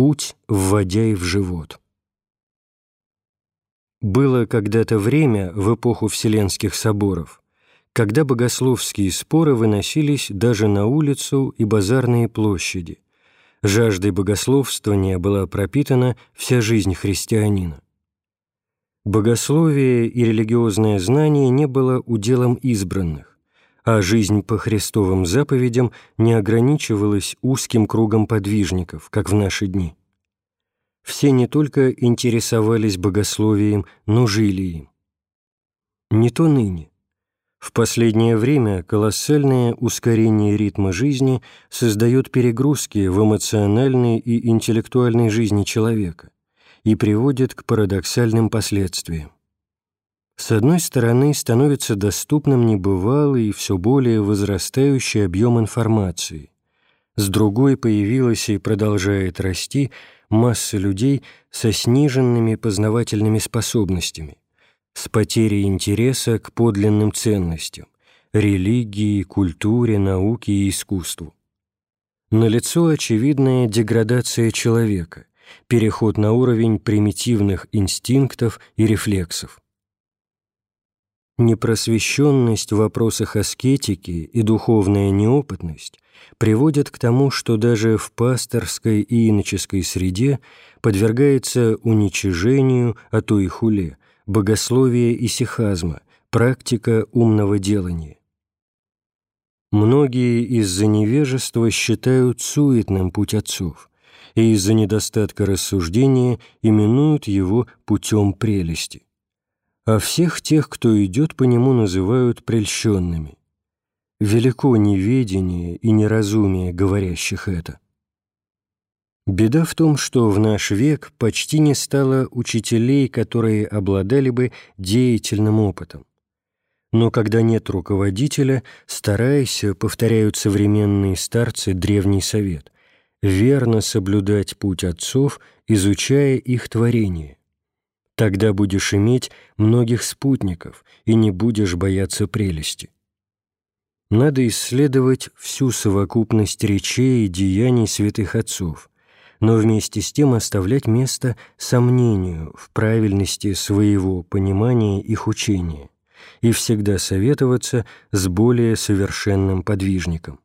Путь, вводя в живот. Было когда-то время, в эпоху Вселенских соборов, когда богословские споры выносились даже на улицу и базарные площади. Жаждой богословствования была пропитана вся жизнь христианина. Богословие и религиозное знание не было уделом избранных, а жизнь по Христовым заповедям не ограничивалась узким кругом подвижников, как в наши дни. Все не только интересовались богословием, но жили им. Не то ныне. В последнее время колоссальное ускорение ритма жизни создает перегрузки в эмоциональной и интеллектуальной жизни человека и приводит к парадоксальным последствиям. С одной стороны, становится доступным небывалый и все более возрастающий объем информации. С другой появилась и продолжает расти масса людей со сниженными познавательными способностями, с потерей интереса к подлинным ценностям – религии, культуре, науке и искусству. Налицо очевидная деградация человека, переход на уровень примитивных инстинктов и рефлексов. Непросвещенность в вопросах аскетики и духовная неопытность приводят к тому, что даже в пасторской и иноческой среде подвергается уничижению, а то и хуле, богословие и сихазма, практика умного делания. Многие из-за невежества считают суетным путь отцов, и из-за недостатка рассуждения именуют его путем прелести. А всех тех, кто идет по нему, называют прельщенными. Велико неведение и неразумие говорящих это. Беда в том, что в наш век почти не стало учителей, которые обладали бы деятельным опытом. Но когда нет руководителя, старайся, повторяют современные старцы древний совет, верно соблюдать путь отцов, изучая их творение. Тогда будешь иметь многих спутников и не будешь бояться прелести надо исследовать всю совокупность речей и деяний святых отцов, но вместе с тем оставлять место сомнению в правильности своего понимания их учения и всегда советоваться с более совершенным подвижником.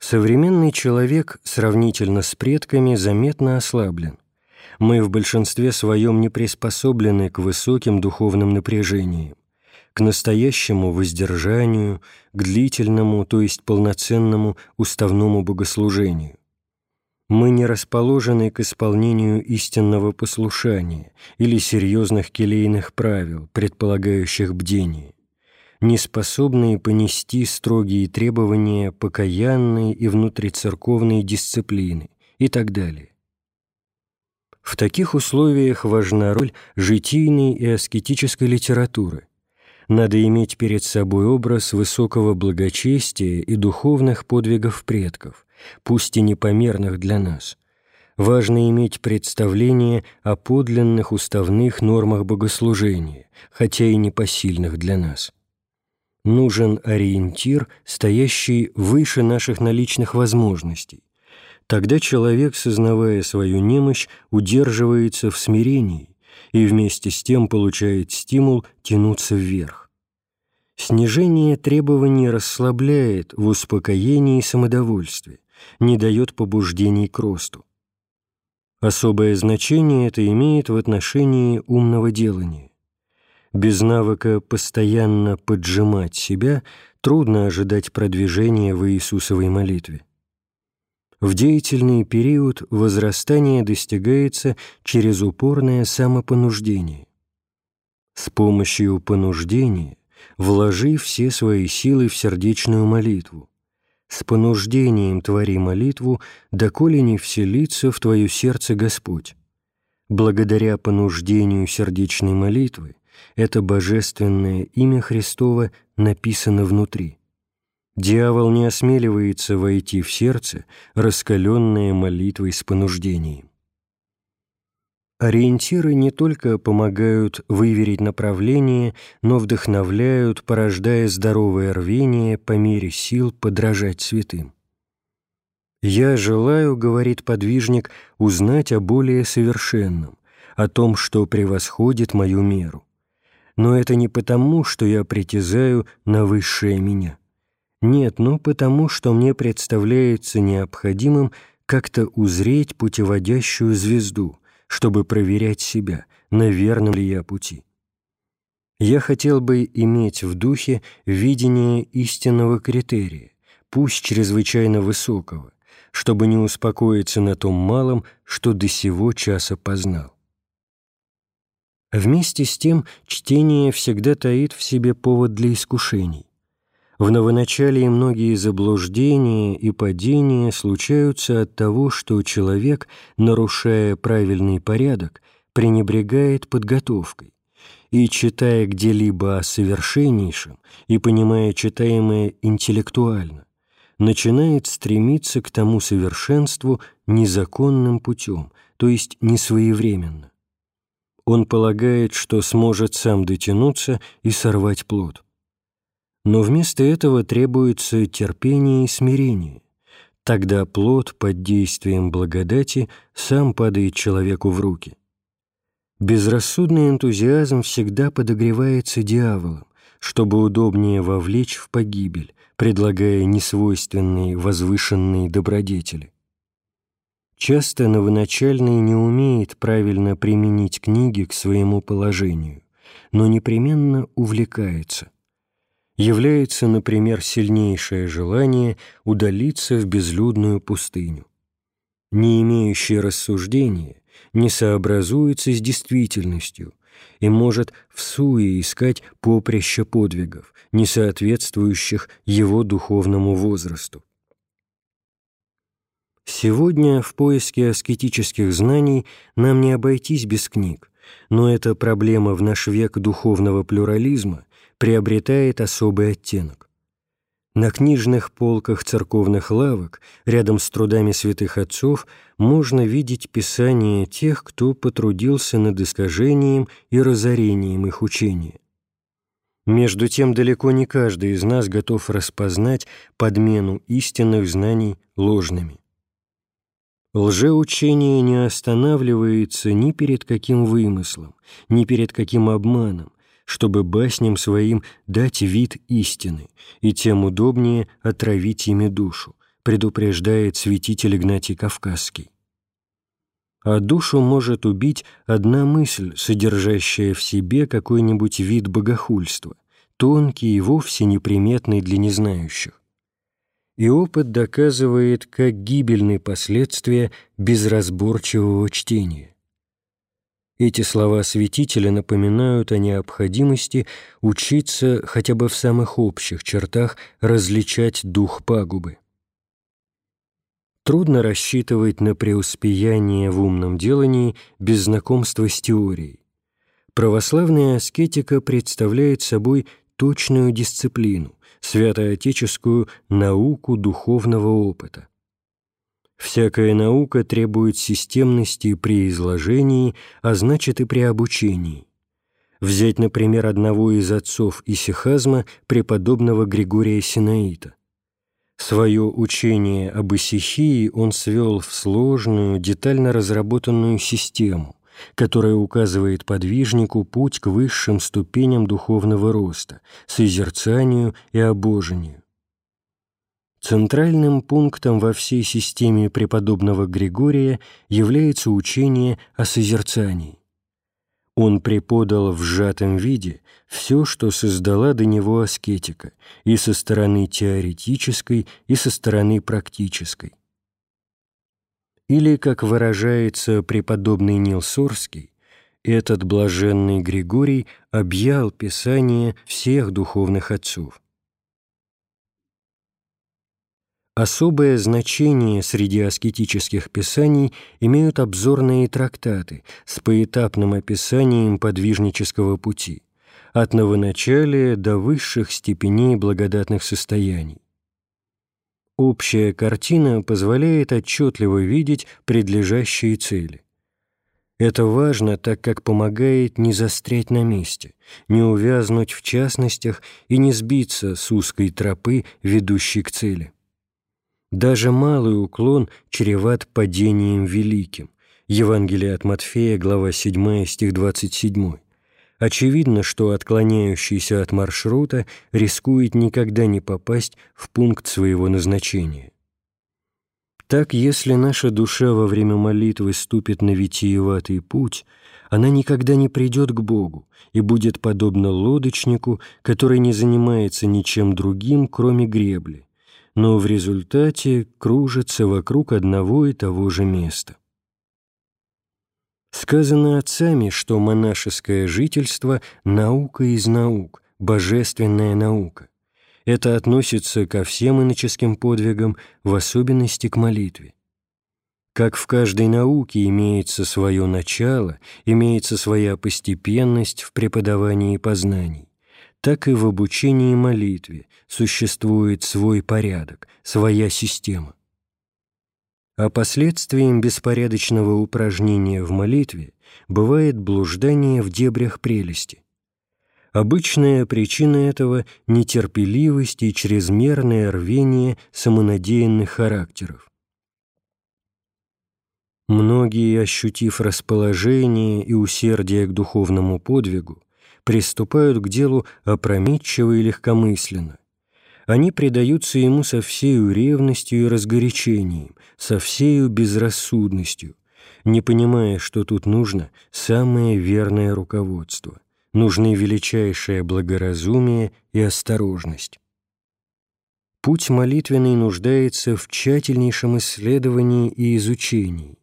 Современный человек сравнительно с предками заметно ослаблен. Мы в большинстве своем не приспособлены к высоким духовным напряжениям к настоящему воздержанию, к длительному, то есть полноценному уставному богослужению. Мы не расположены к исполнению истинного послушания или серьезных келейных правил, предполагающих бдение, не способные понести строгие требования покаянной и внутрицерковной дисциплины и так далее. В таких условиях важна роль житийной и аскетической литературы, надо иметь перед собой образ высокого благочестия и духовных подвигов предков, пусть и непомерных для нас. Важно иметь представление о подлинных уставных нормах богослужения, хотя и непосильных для нас. Нужен ориентир, стоящий выше наших наличных возможностей. Тогда человек, сознавая свою немощь, удерживается в смирении, и вместе с тем получает стимул тянуться вверх. Снижение требований расслабляет в успокоении и самодовольстве, не дает побуждений к росту. Особое значение это имеет в отношении умного делания. Без навыка постоянно поджимать себя трудно ожидать продвижения в Иисусовой молитве. В деятельный период возрастание достигается через упорное самопонуждение. С помощью понуждения вложи все свои силы в сердечную молитву. С понуждением твори молитву, доколе не вселится в твое сердце Господь. Благодаря понуждению сердечной молитвы это божественное имя Христово написано внутри. Дьявол не осмеливается войти в сердце, раскаленное молитвой с понуждением. Ориентиры не только помогают выверить направление, но вдохновляют, порождая здоровое рвение по мере сил подражать святым. «Я желаю, — говорит подвижник, — узнать о более совершенном, о том, что превосходит мою меру. Но это не потому, что я притязаю на высшее меня. Нет, но потому, что мне представляется необходимым как-то узреть путеводящую звезду, чтобы проверять себя, на верном ли я пути. Я хотел бы иметь в духе видение истинного критерия, пусть чрезвычайно высокого, чтобы не успокоиться на том малом, что до сего часа познал. Вместе с тем чтение всегда таит в себе повод для искушений. В новоначалии многие заблуждения и падения случаются от того, что человек, нарушая правильный порядок, пренебрегает подготовкой, и, читая где-либо о совершеннейшем и понимая читаемое интеллектуально, начинает стремиться к тому совершенству незаконным путем, то есть несвоевременно. Он полагает, что сможет сам дотянуться и сорвать плод. Но вместо этого требуется терпение и смирение. Тогда плод под действием благодати сам падает человеку в руки. Безрассудный энтузиазм всегда подогревается дьяволом, чтобы удобнее вовлечь в погибель, предлагая несвойственные возвышенные добродетели. Часто новоначальный не умеет правильно применить книги к своему положению, но непременно увлекается. Является, например, сильнейшее желание удалиться в безлюдную пустыню. Не имеющий рассуждения не сообразуется с действительностью и может в суе искать поприща подвигов, не соответствующих его духовному возрасту. Сегодня в поиске аскетических знаний нам не обойтись без книг, но эта проблема в наш век духовного плюрализма приобретает особый оттенок. На книжных полках церковных лавок, рядом с трудами святых отцов, можно видеть писания тех, кто потрудился над искажением и разорением их учения. Между тем, далеко не каждый из нас готов распознать подмену истинных знаний ложными. Лжеучение не останавливается ни перед каким вымыслом, ни перед каким обманом, чтобы басням своим дать вид истины и тем удобнее отравить ими душу, предупреждает святитель Игнатий Кавказский. А душу может убить одна мысль, содержащая в себе какой-нибудь вид богохульства, тонкий и вовсе неприметный для незнающих. И опыт доказывает, как гибельны последствия безразборчивого чтения. Эти слова святителя напоминают о необходимости учиться хотя бы в самых общих чертах различать дух пагубы. Трудно рассчитывать на преуспеяние в умном делании без знакомства с теорией. Православная аскетика представляет собой точную дисциплину, святоотеческую науку духовного опыта. Всякая наука требует системности при изложении, а значит и при обучении. Взять, например, одного из отцов исихазма, преподобного Григория Синаита. Свое учение об исихии он свел в сложную, детально разработанную систему, которая указывает подвижнику путь к высшим ступеням духовного роста, созерцанию и обожению. Центральным пунктом во всей системе преподобного Григория является учение о созерцании. Он преподал в сжатом виде все, что создала до него аскетика, и со стороны теоретической, и со стороны практической. Или, как выражается преподобный Нил Сорский, этот блаженный Григорий объял Писание всех духовных отцов. Особое значение среди аскетических писаний имеют обзорные трактаты с поэтапным описанием подвижнического пути, от новоначалия до высших степеней благодатных состояний. Общая картина позволяет отчетливо видеть предлежащие цели. Это важно, так как помогает не застрять на месте, не увязнуть в частностях и не сбиться с узкой тропы, ведущей к цели. Даже малый уклон чреват падением великим. Евангелие от Матфея, глава 7, стих 27. Очевидно, что отклоняющийся от маршрута рискует никогда не попасть в пункт своего назначения. Так, если наша душа во время молитвы ступит на витиеватый путь, она никогда не придет к Богу и будет подобна лодочнику, который не занимается ничем другим, кроме гребли, но в результате кружится вокруг одного и того же места. Сказано отцами, что монашеское жительство – наука из наук, божественная наука. Это относится ко всем иноческим подвигам, в особенности к молитве. Как в каждой науке имеется свое начало, имеется своя постепенность в преподавании познаний, так и в обучении молитве существует свой порядок, своя система. А последствием беспорядочного упражнения в молитве бывает блуждание в дебрях прелести. Обычная причина этого – нетерпеливость и чрезмерное рвение самонадеянных характеров. Многие, ощутив расположение и усердие к духовному подвигу, приступают к делу опрометчиво и легкомысленно. Они предаются ему со всею ревностью и разгорячением, со всею безрассудностью, не понимая, что тут нужно самое верное руководство, нужны величайшее благоразумие и осторожность. Путь молитвенный нуждается в тщательнейшем исследовании и изучении.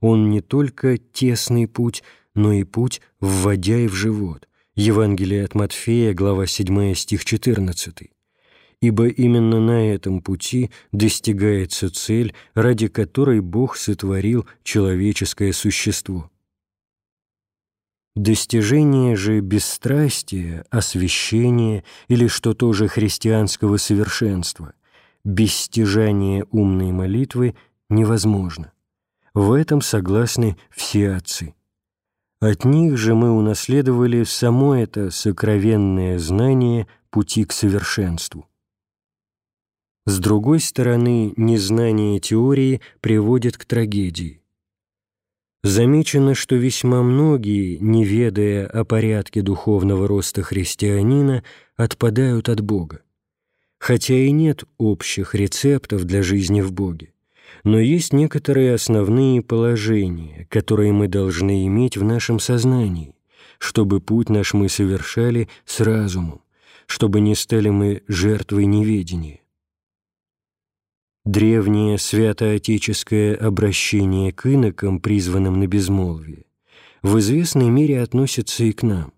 Он не только тесный путь, но и путь, вводя и в живот, Евангелие от Матфея, глава 7, стих 14. Ибо именно на этом пути достигается цель, ради которой Бог сотворил человеческое существо. Достижение же бесстрастия, освящения или, что тоже христианского совершенства, без стяжания умной молитвы невозможно. В этом согласны все отцы. От них же мы унаследовали само это сокровенное знание пути к совершенству. С другой стороны, незнание теории приводит к трагедии. Замечено, что весьма многие, не ведая о порядке духовного роста христианина, отпадают от Бога. Хотя и нет общих рецептов для жизни в Боге но есть некоторые основные положения, которые мы должны иметь в нашем сознании, чтобы путь наш мы совершали с разумом, чтобы не стали мы жертвой неведения. Древнее святоотеческое обращение к инокам, призванным на безмолвие, в известной мере относится и к нам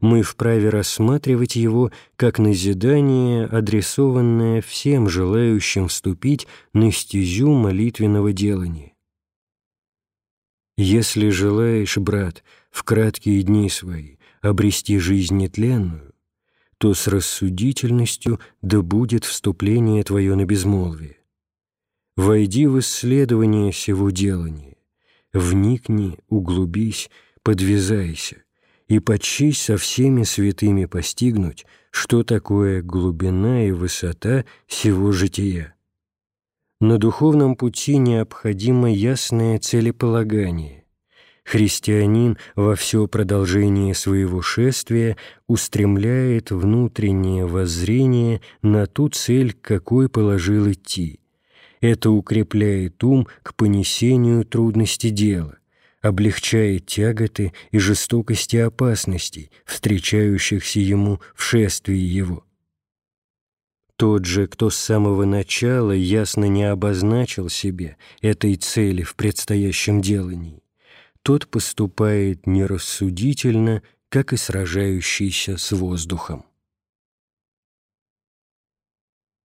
мы вправе рассматривать его как назидание, адресованное всем желающим вступить на стезю молитвенного делания. «Если желаешь, брат, в краткие дни свои обрести жизнь нетленную, то с рассудительностью да будет вступление твое на безмолвие. Войди в исследование сего делания, вникни, углубись, подвязайся, и почись со всеми святыми постигнуть, что такое глубина и высота всего жития. На духовном пути необходимо ясное целеполагание. Христианин во все продолжение своего шествия устремляет внутреннее воззрение на ту цель, какой положил идти. Это укрепляет ум к понесению трудности дела облегчает тяготы и жестокости опасностей, встречающихся ему в шествии его. Тот же, кто с самого начала ясно не обозначил себе этой цели в предстоящем делании, тот поступает нерассудительно, как и сражающийся с воздухом.